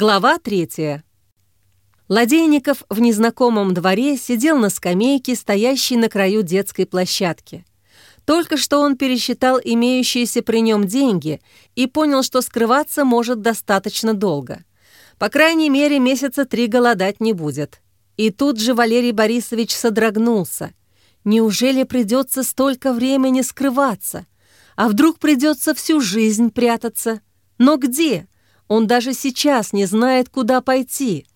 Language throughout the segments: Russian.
Глава третья. Ладейников в незнакомом дворе сидел на скамейке, стоящей на краю детской площадки. Только что он пересчитал имеющиеся при нем деньги и понял, что скрываться может достаточно долго. По крайней мере, месяца три голодать не будет. И тут же Валерий Борисович содрогнулся. Неужели придется столько времени скрываться? А вдруг придется всю жизнь прятаться? Но где? Он даже сейчас не знает, куда пойти.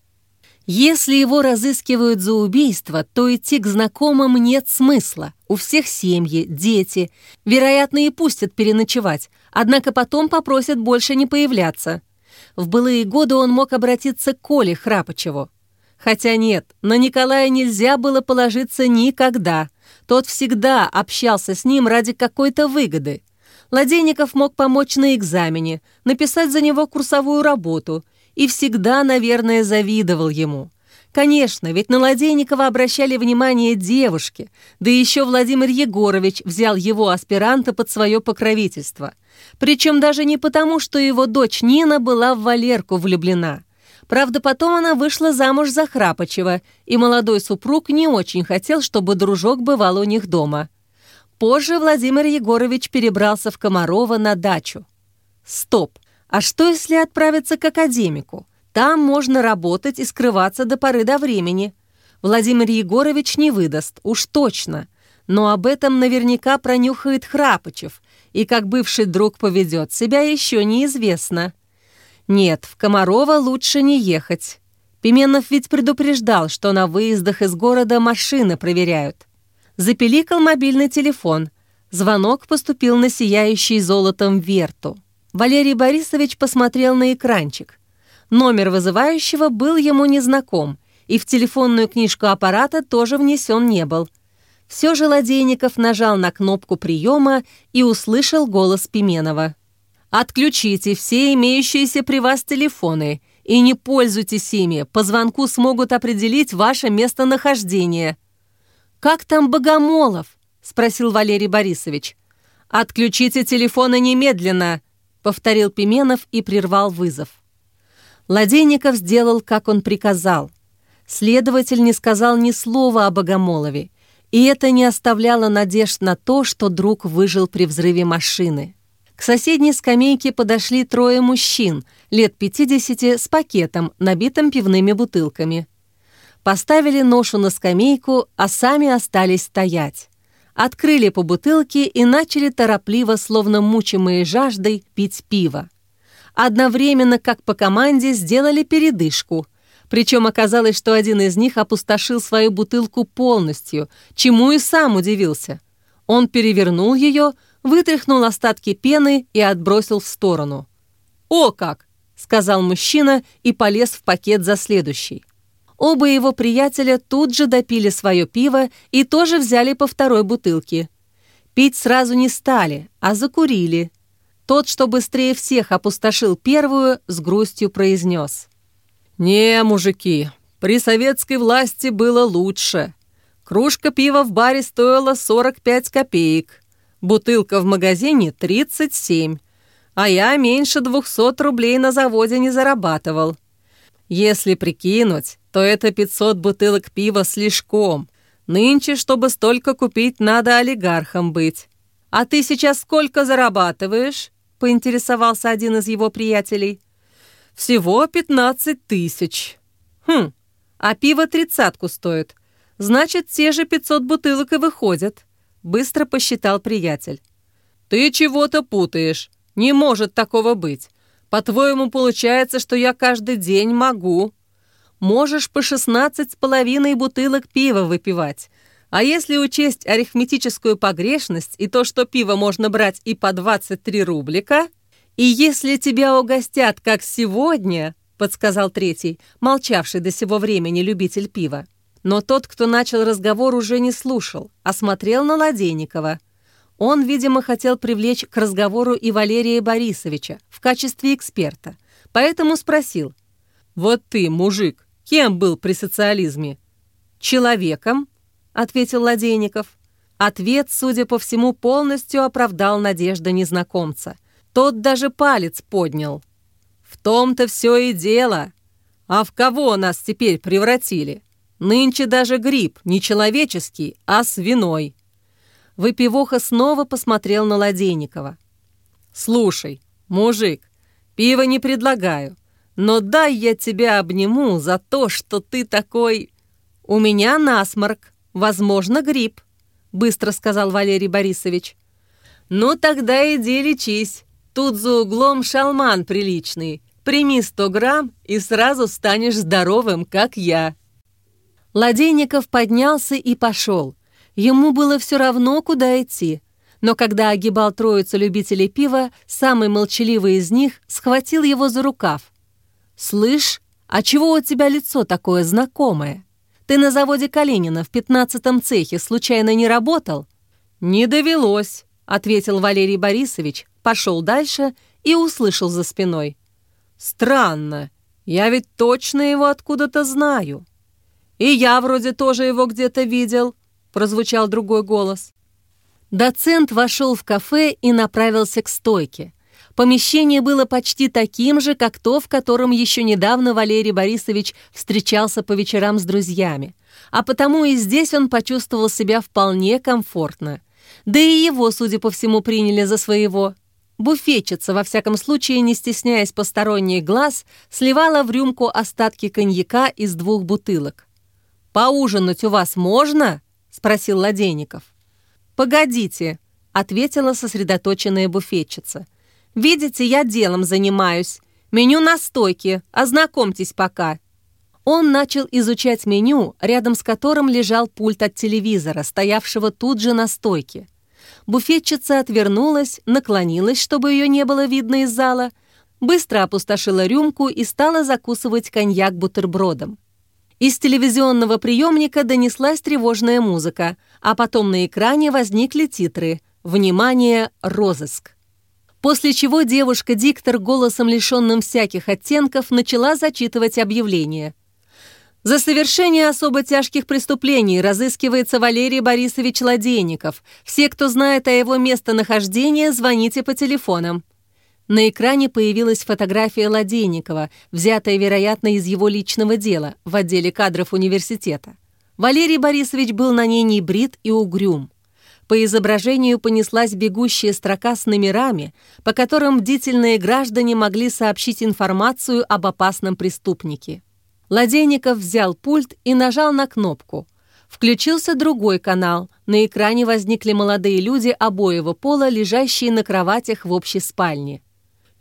Если его разыскивают за убийство, то идти к знакомым нет смысла. У всех семьи, дети. Вероятно, и пустят переночевать, однако потом попросят больше не появляться. В былые годы он мог обратиться к Коле Храпочеву. Хотя нет, на Николая нельзя было положиться никогда. Тот всегда общался с ним ради какой-то выгоды. Ладейников мог помочь на экзамене, написать за него курсовую работу и всегда, наверное, завидовал ему. Конечно, ведь на Ладейникова обращали внимание девушки, да еще Владимир Егорович взял его аспиранта под свое покровительство. Причем даже не потому, что его дочь Нина была в Валерку влюблена. Правда, потом она вышла замуж за Храпочева, и молодой супруг не очень хотел, чтобы дружок бывал у них дома. Позже Владимир Егорович перебрался в Комарова на дачу. Стоп! А что, если отправиться к академику? Там можно работать и скрываться до поры до времени. Владимир Егорович не выдаст, уж точно. Но об этом наверняка пронюхает Храпочев, и как бывший друг поведет себя, еще неизвестно. Нет, в Комарова лучше не ехать. Пименов ведь предупреждал, что на выездах из города машины проверяют. Запеликал мобильный телефон. Звонок поступил на сияющий золотом верту. Валерий Борисович посмотрел на экранчик. Номер вызывающего был ему незнаком, и в телефонную книжку аппарата тоже внесен не был. Все же Ладейников нажал на кнопку приема и услышал голос Пименова. «Отключите все имеющиеся при вас телефоны и не пользуйтесь ими, по звонку смогут определить ваше местонахождение». «Как там Богомолов?» — спросил Валерий Борисович. «Отключите телефоны немедленно!» — повторил Пименов и прервал вызов. Ладейников сделал, как он приказал. Следователь не сказал ни слова о Богомолове, и это не оставляло надежд на то, что друг выжил при взрыве машины. К соседней скамейке подошли трое мужчин, лет 50 с пакетом, набитым пивными бутылками. Поставили ношу на скамейку, а сами остались стоять. Открыли по бутылке и начали торопливо, словно мучимые жаждой, пить пиво. Одновременно, как по команде, сделали передышку. Причем оказалось, что один из них опустошил свою бутылку полностью, чему и сам удивился. Он перевернул ее, вытряхнул остатки пены и отбросил в сторону. «О как!» — сказал мужчина и полез в пакет за следующий. Оба его приятеля тут же допили свое пиво и тоже взяли по второй бутылке. Пить сразу не стали, а закурили. Тот, что быстрее всех опустошил первую, с грустью произнес. «Не, мужики, при советской власти было лучше. Кружка пива в баре стоила 45 копеек, бутылка в магазине 37, а я меньше 200 рублей на заводе не зарабатывал. Если прикинуть, то это 500 бутылок пива слишком. Нынче, чтобы столько купить, надо олигархом быть. А ты сейчас сколько зарабатываешь?» — поинтересовался один из его приятелей. «Всего 15 тысяч». «Хм, а пиво тридцатку стоит. Значит, те же 500 бутылок и выходят», — быстро посчитал приятель. «Ты чего-то путаешь. Не может такого быть. По-твоему, получается, что я каждый день могу?» Можешь по 16 с половиной бутылок пива выпивать. А если учесть арифметическую погрешность и то, что пиво можно брать и по 23 рублика, и если тебя угостят, как сегодня, подсказал третий, молчавший до сего времени любитель пива. Но тот, кто начал разговор, уже не слушал, а смотрел на Ладейникова. Он, видимо, хотел привлечь к разговору и Валерия Борисовича в качестве эксперта, поэтому спросил. «Вот ты, мужик, Кем был при социализме? Человеком, ответил Ладейников. Ответ, судя по всему, полностью оправдал надежды незнакомца. Тот даже палец поднял. В том-то все и дело. А в кого нас теперь превратили? Нынче даже гриб не человеческий, а свиной. Выпивоха снова посмотрел на Ладейникова. «Слушай, мужик, пива не предлагаю, но дай я тебя обниму за то, что ты такой...» «У меня насморк, возможно, грипп», — быстро сказал Валерий Борисович. «Ну тогда иди лечись. Тут за углом шалман приличный. Прими сто грамм и сразу станешь здоровым, как я». Ладейников поднялся и пошел. Ему было все равно, куда идти. Но когда огибал троицу любителей пива, самый молчаливый из них схватил его за рукав. «Слышь, а чего у тебя лицо такое знакомое? Ты на заводе Калинина в пятнадцатом цехе случайно не работал?» «Не довелось», — ответил Валерий Борисович, пошел дальше и услышал за спиной. «Странно, я ведь точно его откуда-то знаю». «И я вроде тоже его где-то видел», — прозвучал другой голос. Доцент вошел в кафе и направился к стойке. Помещение было почти таким же, как то, в котором еще недавно Валерий Борисович встречался по вечерам с друзьями. А потому и здесь он почувствовал себя вполне комфортно. Да и его, судя по всему, приняли за своего. Буфетчица, во всяком случае, не стесняясь посторонних глаз, сливала в рюмку остатки коньяка из двух бутылок. «Поужинать у вас можно?» — спросил Ладейников. «Погодите», — ответила сосредоточенная буфетчица. «Видите, я делом занимаюсь. Меню на стойке, ознакомьтесь пока». Он начал изучать меню, рядом с которым лежал пульт от телевизора, стоявшего тут же на стойке. Буфетчица отвернулась, наклонилась, чтобы ее не было видно из зала, быстро опустошила рюмку и стала закусывать коньяк бутербродом. Из телевизионного приемника донеслась тревожная музыка, а потом на экране возникли титры «Внимание! Розыск!». После чего девушка-диктор голосом, лишенным всяких оттенков, начала зачитывать объявление. За совершение особо тяжких преступлений разыскивается Валерий Борисович Ладейников. Все, кто знает о его местонахождении, звоните по телефонам. На экране появилась фотография Ладейникова, взятая, вероятно, из его личного дела в отделе кадров университета. Валерий Борисович был на ней небрит и угрюм. По изображению понеслась бегущая строка с номерами, по которым бдительные граждане могли сообщить информацию об опасном преступнике. Ладейников взял пульт и нажал на кнопку. Включился другой канал. На экране возникли молодые люди обоего пола, лежащие на кроватях в общей спальне.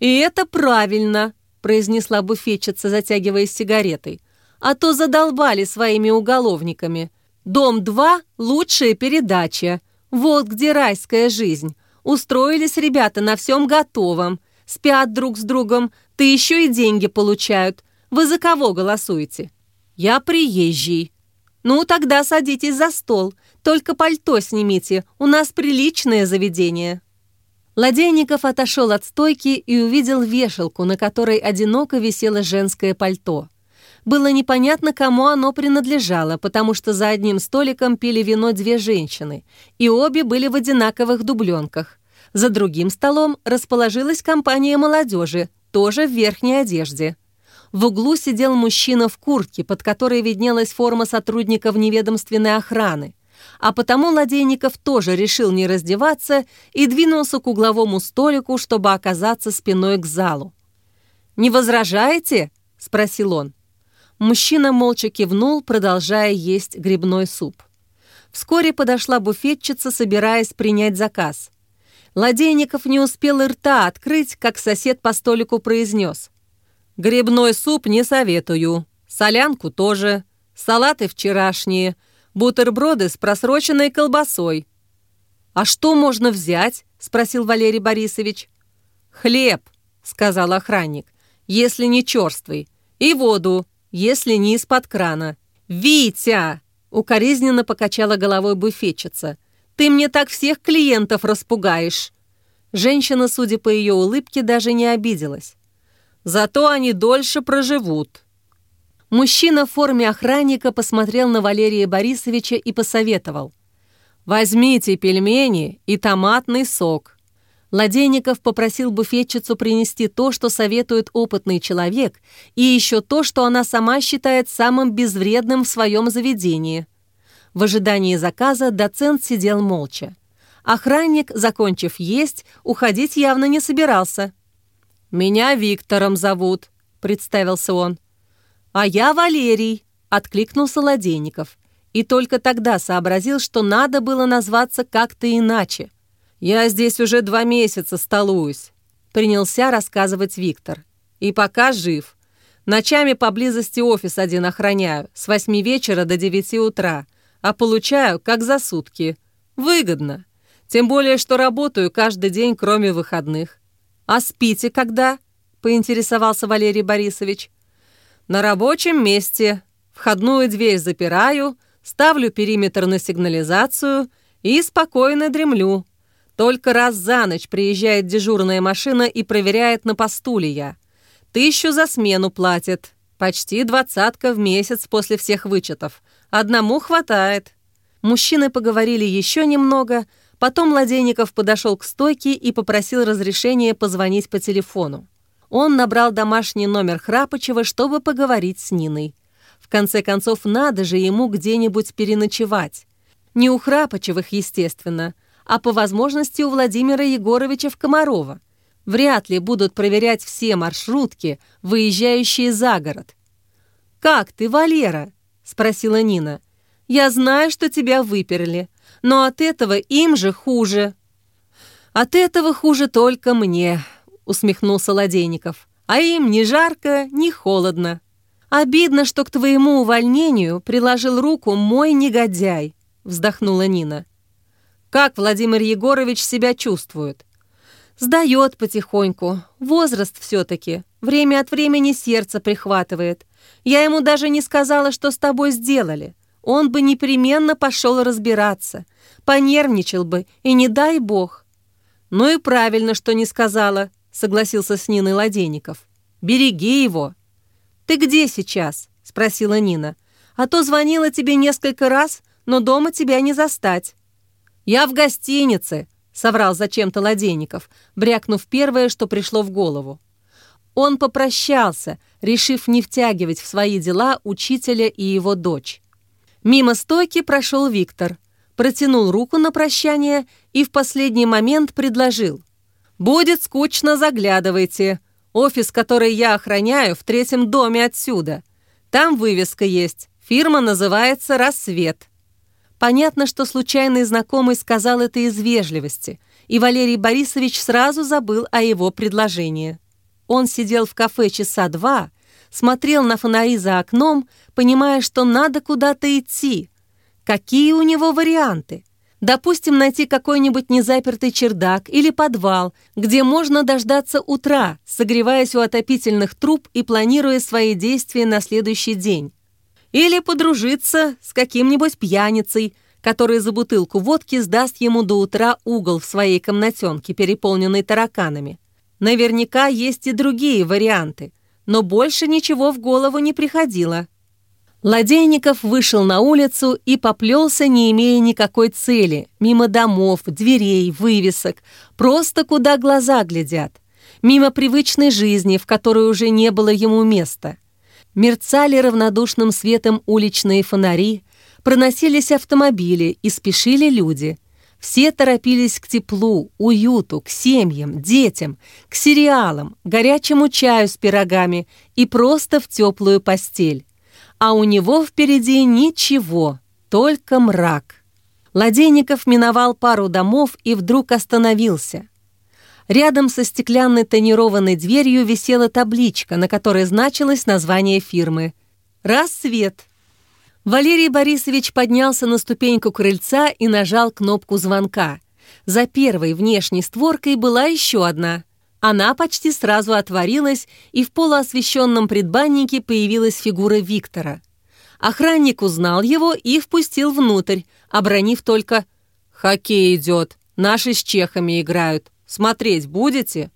«И это правильно», — произнесла буфетчица, затягиваясь сигаретой. «А то задолбали своими уголовниками. Дом-2 — лучшая передача. Вот где райская жизнь. Устроились ребята на всем готовом. Спят друг с другом, ты еще и деньги получают. Вы за кого голосуете?» «Я приезжий». «Ну, тогда садитесь за стол. Только пальто снимите. У нас приличное заведение». Ладейников отошел от стойки и увидел вешалку, на которой одиноко висело женское пальто. Было непонятно, кому оно принадлежало, потому что за одним столиком пили вино две женщины, и обе были в одинаковых дубленках. За другим столом расположилась компания молодежи, тоже в верхней одежде. В углу сидел мужчина в куртке, под которой виднелась форма сотрудника вневедомственной охраны а потому Ладейников тоже решил не раздеваться и двинулся к угловому столику, чтобы оказаться спиной к залу. «Не возражаете?» — спросил он. Мужчина молча кивнул, продолжая есть грибной суп. Вскоре подошла буфетчица, собираясь принять заказ. Ладейников не успел и рта открыть, как сосед по столику произнес. «Грибной суп не советую, солянку тоже, салаты вчерашние, бутерброды с просроченной колбасой». «А что можно взять?» — спросил Валерий Борисович. «Хлеб», — сказал охранник, — «если не черствый, и воду, если не из-под крана». «Витя!» — укоризненно покачала головой буфетчица. «Ты мне так всех клиентов распугаешь!» Женщина, судя по ее улыбке, даже не обиделась. «Зато они дольше проживут», Мужчина в форме охранника посмотрел на Валерия Борисовича и посоветовал. «Возьмите пельмени и томатный сок. Ладейников попросил буфетчицу принести то, что советует опытный человек, и еще то, что она сама считает самым безвредным в своем заведении. В ожидании заказа доцент сидел молча. Охранник, закончив есть, уходить явно не собирался. «Меня Виктором зовут», — представился он. «А я Валерий», — откликнулся Ладейников. И только тогда сообразил, что надо было назваться как-то иначе — «Я здесь уже два месяца столуюсь», — принялся рассказывать Виктор. «И пока жив. Ночами поблизости офис один охраняю, с восьми вечера до девяти утра, а получаю как за сутки. Выгодно. Тем более, что работаю каждый день, кроме выходных. А спите когда?» — поинтересовался Валерий Борисович. «На рабочем месте. Входную дверь запираю, ставлю периметр на сигнализацию и спокойно дремлю. Только раз за ночь приезжает дежурная машина и проверяет, на посту ли я. Тысячу за смену платит. Почти двадцатка в месяц после всех вычетов. Одному хватает. Мужчины поговорили еще немного, потом Младенников подошел к стойке и попросил разрешения позвонить по телефону. Он набрал домашний номер Храпочева, чтобы поговорить с Ниной. В конце концов, надо же ему где-нибудь переночевать. Не у Храпочевых, естественно, а по возможности у Владимира Егоровича в Комарова. Вряд ли будут проверять все маршрутки, выезжающие за город. «Как ты, Валера?» — спросила Нина. «Я знаю, что тебя выперли, но от этого им же хуже». «От этого хуже только мне», — усмехнулся Ладейников. «А им ни жарко, ни холодно. Обидно, что к твоему увольнению приложил руку мой негодяй», — вздохнула Нина. Как Владимир Егорович себя чувствует? Сдает потихоньку. Возраст все-таки. Время от времени сердце прихватывает. Я ему даже не сказала, что с тобой сделали. Он бы непременно пошел разбираться. Понервничал бы, и не дай бог. Ну и правильно, что не сказала, согласился с Ниной Ладейников. Береги его. Ты где сейчас? Спросила Нина. А то звонила тебе несколько раз, но дома тебя не застать. «Я в гостинице», — соврал зачем-то Ладейников, брякнув первое, что пришло в голову. Он попрощался, решив не втягивать в свои дела учителя и его дочь. Мимо стойки прошел Виктор, протянул руку на прощание и в последний момент предложил. «Будет скучно, заглядывайте. Офис, который я охраняю, в третьем доме отсюда. Там вывеска есть. Фирма называется «Рассвет». Понятно, что случайный знакомый сказал это из вежливости, и Валерий Борисович сразу забыл о его предложении. Он сидел в кафе часа два, смотрел на фонари за окном, понимая, что надо куда-то идти. Какие у него варианты? Допустим, найти какой-нибудь незапертый чердак или подвал, где можно дождаться утра, согреваясь у отопительных труб и планируя свои действия на следующий день. Или подружиться с каким-нибудь пьяницей, который за бутылку водки сдаст ему до утра угол в своей комнатенке, переполненной тараканами. Наверняка есть и другие варианты, но больше ничего в голову не приходило. Ладейников вышел на улицу и поплелся, не имея никакой цели, мимо домов, дверей, вывесок, просто куда глаза глядят, мимо привычной жизни, в которой уже не было ему места. Мерцали равнодушным светом уличные фонари, проносились автомобили и спешили люди. Все торопились к теплу, уюту, к семьям, детям, к сериалам, горячему чаю с пирогами и просто в теплую постель. А у него впереди ничего, только мрак. Ладейников миновал пару домов и вдруг остановился. Рядом со стеклянной тонированной дверью висела табличка, на которой значилось название фирмы. «Рассвет». Валерий Борисович поднялся на ступеньку крыльца и нажал кнопку звонка. За первой внешней створкой была еще одна. Она почти сразу отворилась, и в полуосвещенном предбаннике появилась фигура Виктора. Охранник узнал его и впустил внутрь, обронив только «Хоккей идет, наши с чехами играют». Смотреть будете?»